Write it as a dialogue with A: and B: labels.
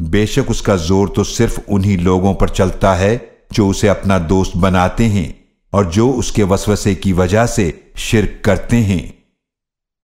A: बेशक उसका ज़ोर तो सिर्फ़ उन्हीं लोगों पर चलता है जो उसे अपना दोस्त बनाते हैं और जो उसके वसवसे की वजह से शिरक करते हैं।